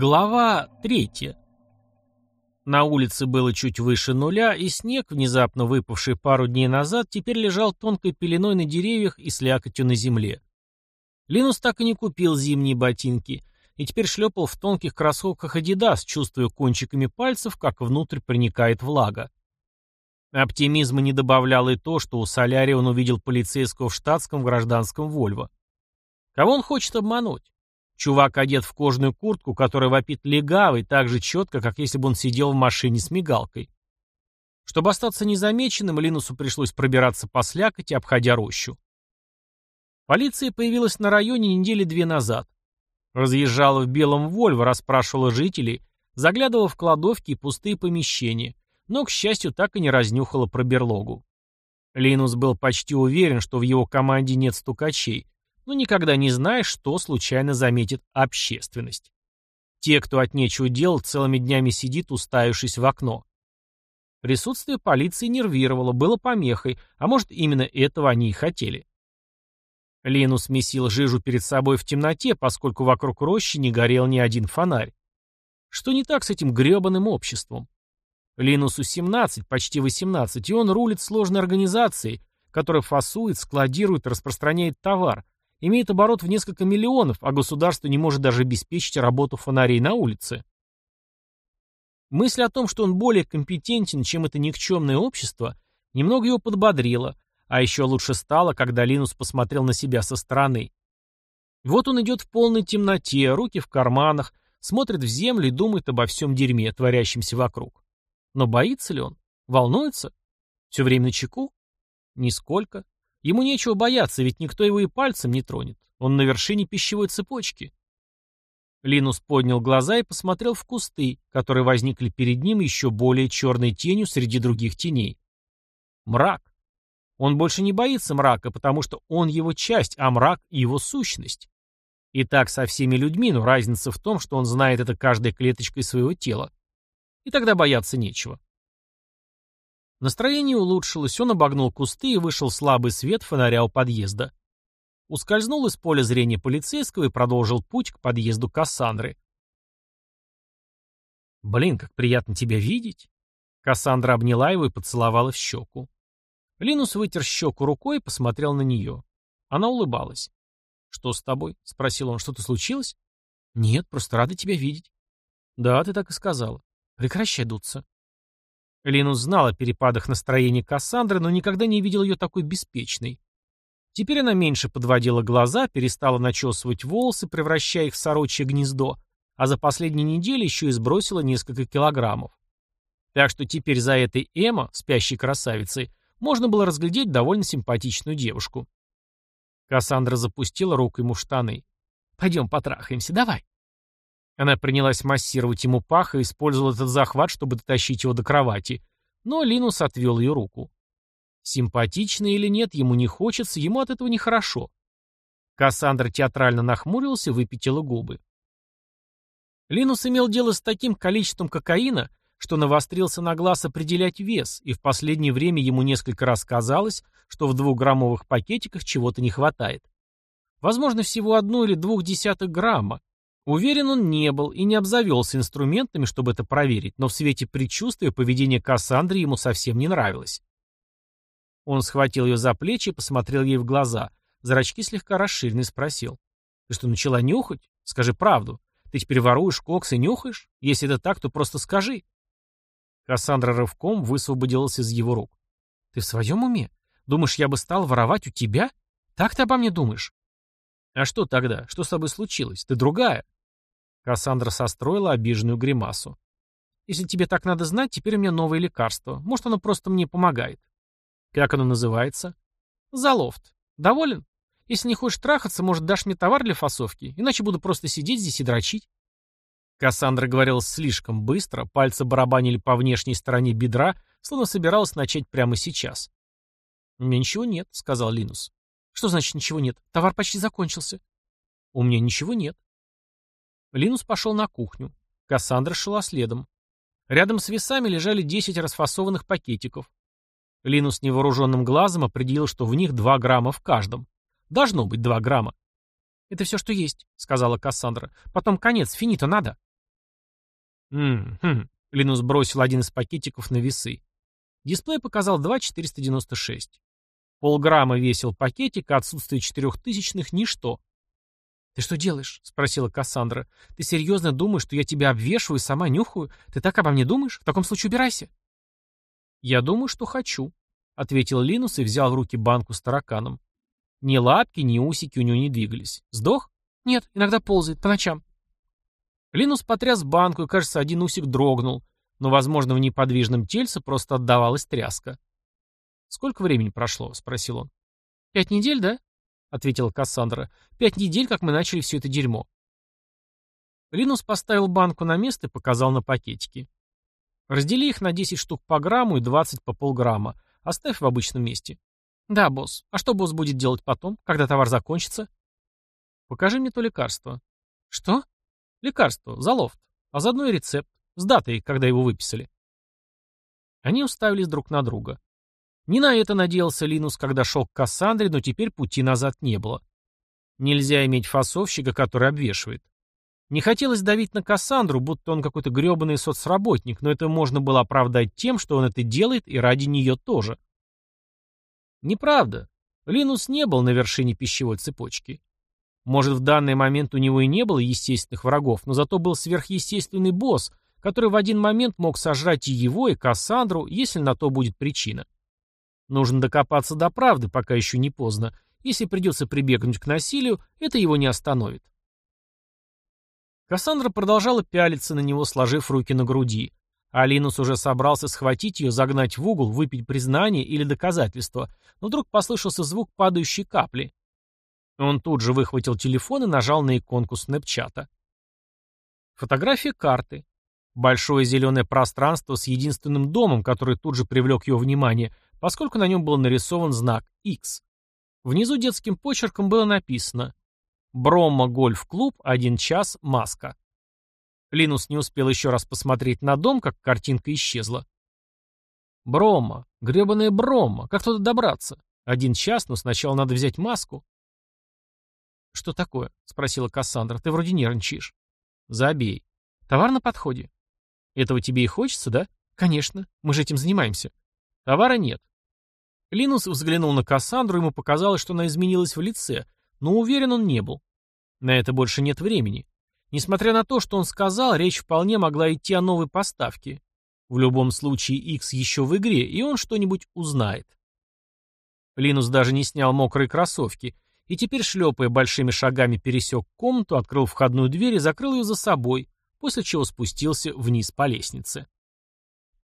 Глава третья. На улице было чуть выше нуля, и снег, внезапно выпавший пару дней назад, теперь лежал тонкой пеленой на деревьях и слякотью на земле. Линус так и не купил зимние ботинки, и теперь шлепал в тонких кроссовках Адидас, чувствуя кончиками пальцев, как внутрь проникает влага. Оптимизма не добавляло и то, что у Солярия он увидел полицейского в штатском гражданском Вольво. Кого он хочет обмануть? Чувак одет в кожаную куртку, которая вопит легавый так же четко, как если бы он сидел в машине с мигалкой. Чтобы остаться незамеченным, Линусу пришлось пробираться по слякоти, обходя рощу. Полиция появилась на районе недели две назад. Разъезжала в белом Вольво, расспрашивала жителей, заглядывала в кладовки и пустые помещения, но, к счастью, так и не разнюхала про берлогу. Линус был почти уверен, что в его команде нет стукачей, но никогда не знаешь, что случайно заметит общественность. Те, кто от нечего делать, целыми днями сидит, уставившись в окно. Присутствие полиции нервировало, было помехой, а может, именно этого они и хотели. Линус месил жижу перед собой в темноте, поскольку вокруг рощи не горел ни один фонарь. Что не так с этим гребаным обществом? Линусу 17, почти 18, и он рулит сложной организацией, которая фасует, складирует распространяет товар, имеет оборот в несколько миллионов, а государство не может даже обеспечить работу фонарей на улице. Мысль о том, что он более компетентен, чем это никчемное общество, немного его подбодрила, а еще лучше стало, когда Линус посмотрел на себя со стороны. Вот он идет в полной темноте, руки в карманах, смотрит в землю и думает обо всем дерьме, творящемся вокруг. Но боится ли он? Волнуется? Все время на чеку? Нисколько. Ему нечего бояться, ведь никто его и пальцем не тронет. Он на вершине пищевой цепочки. Линус поднял глаза и посмотрел в кусты, которые возникли перед ним еще более черной тенью среди других теней. Мрак. Он больше не боится мрака, потому что он его часть, а мрак — его сущность. И так со всеми людьми, но разница в том, что он знает это каждой клеточкой своего тела. И тогда бояться нечего. Настроение улучшилось, он обогнул кусты и вышел слабый свет фонаря у подъезда. Ускользнул из поля зрения полицейского и продолжил путь к подъезду Кассандры. «Блин, как приятно тебя видеть!» Кассандра обняла его и поцеловала в щеку. Линус вытер щеку рукой и посмотрел на нее. Она улыбалась. «Что с тобой?» — спросил он. «Что-то случилось?» «Нет, просто рада тебя видеть». «Да, ты так и сказала. Прекращай дуться». Линус знал о перепадах настроения Кассандры, но никогда не видел ее такой беспечной. Теперь она меньше подводила глаза, перестала начесывать волосы, превращая их в сорочье гнездо, а за последние недели еще и сбросила несколько килограммов. Так что теперь за этой Эмо, спящей красавицей, можно было разглядеть довольно симпатичную девушку. Кассандра запустила руку ему в штаны. «Пойдем потрахаемся, давай». Она принялась массировать ему пах и использовала этот захват, чтобы дотащить его до кровати, но Линус отвел ее руку. Симпатично или нет, ему не хочется, ему от этого нехорошо. Кассандра театрально нахмурилась и выпятила губы. Линус имел дело с таким количеством кокаина, что навострился на глаз определять вес, и в последнее время ему несколько раз казалось, что в двухграммовых пакетиках чего-то не хватает. Возможно, всего одну или двух десятых грамма, Уверен он не был и не обзавелся инструментами, чтобы это проверить, но в свете предчувствия поведение Кассандры ему совсем не нравилось. Он схватил ее за плечи и посмотрел ей в глаза. Зрачки слегка расширены и спросил. «Ты что, начала нюхать? Скажи правду. Ты теперь воруешь кокс и нюхаешь? Если это так, то просто скажи». Кассандра рывком высвободилась из его рук. «Ты в своем уме? Думаешь, я бы стал воровать у тебя? Так ты обо мне думаешь?» «А что тогда? Что с тобой случилось? Ты другая?» Кассандра состроила обиженную гримасу. «Если тебе так надо знать, теперь у меня новое лекарство. Может, оно просто мне помогает». «Как оно называется?» «Залофт. Доволен? Если не хочешь трахаться, может, дашь мне товар для фасовки, иначе буду просто сидеть здесь и дрочить». Кассандра говорила слишком быстро, пальцы барабанили по внешней стороне бедра, словно собиралась начать прямо сейчас. «У меня ничего нет», — сказал Линус. «Что значит ничего нет? Товар почти закончился». «У меня ничего нет». Линус пошел на кухню. Кассандра шла следом. Рядом с весами лежали 10 расфасованных пакетиков. Линус невооруженным глазом определил, что в них 2 грамма в каждом. Должно быть 2 грамма. «Это все, что есть», — сказала Кассандра. «Потом конец, финита надо». М-хм. Линус бросил один из пакетиков на весы. Дисплей показал 2,496. Полграмма весил пакетик, а отсутствие четырехтысячных — ничто. «Ты что делаешь?» — спросила Кассандра. «Ты серьезно думаешь, что я тебя обвешиваю и сама нюхаю? Ты так обо мне думаешь? В таком случае убирайся». «Я думаю, что хочу», — ответил Линус и взял в руки банку с тараканом. Ни лапки, ни усики у него не двигались. «Сдох?» «Нет, иногда ползает, по ночам». Линус потряс банку, и, кажется, один усик дрогнул, но, возможно, в неподвижном тельце просто отдавалась тряска. «Сколько времени прошло?» — спросил он. «Пять недель, да?» — ответила Кассандра. «Пять недель, как мы начали все это дерьмо». Линус поставил банку на место и показал на пакетики. «Раздели их на 10 штук по грамму и 20 по полграмма. Оставь в обычном месте». «Да, босс. А что босс будет делать потом, когда товар закончится?» «Покажи мне то лекарство». «Что?» «Лекарство. Залофт. А заодно и рецепт. С датой, когда его выписали». Они уставились друг на друга. Не на это надеялся Линус, когда шел к Кассандре, но теперь пути назад не было. Нельзя иметь фасовщика, который обвешивает. Не хотелось давить на Кассандру, будто он какой-то гребаный соцработник, но это можно было оправдать тем, что он это делает и ради нее тоже. Неправда. Линус не был на вершине пищевой цепочки. Может, в данный момент у него и не было естественных врагов, но зато был сверхъестественный босс, который в один момент мог сожрать и его, и Кассандру, если на то будет причина. Нужно докопаться до правды, пока еще не поздно. Если придется прибегнуть к насилию, это его не остановит. Кассандра продолжала пялиться на него, сложив руки на груди. А уже собрался схватить ее, загнать в угол, выпить признание или доказательство, но вдруг послышался звук падающей капли. Он тут же выхватил телефон и нажал на иконку снэпчата. Фотография карты. Большое зеленое пространство с единственным домом, который тут же привлек ее внимание – поскольку на нем был нарисован знак X. Внизу детским почерком было написано «Бромма гольф-клуб, один час, маска». Линус не успел еще раз посмотреть на дом, как картинка исчезла. Бромма, гребаная Бромма, как туда добраться? Один час, но сначала надо взять маску. «Что такое?» — спросила Кассандра. «Ты вроде нервничаешь». «Забей. Товар на подходе». «Этого тебе и хочется, да?» «Конечно. Мы же этим занимаемся». «Товара нет. Линус взглянул на Кассандру, ему показалось, что она изменилась в лице, но уверен он не был. На это больше нет времени. Несмотря на то, что он сказал, речь вполне могла идти о новой поставке. В любом случае, X еще в игре, и он что-нибудь узнает. Линус даже не снял мокрые кроссовки, и теперь, шлепая большими шагами, пересек комнату, открыл входную дверь и закрыл ее за собой, после чего спустился вниз по лестнице.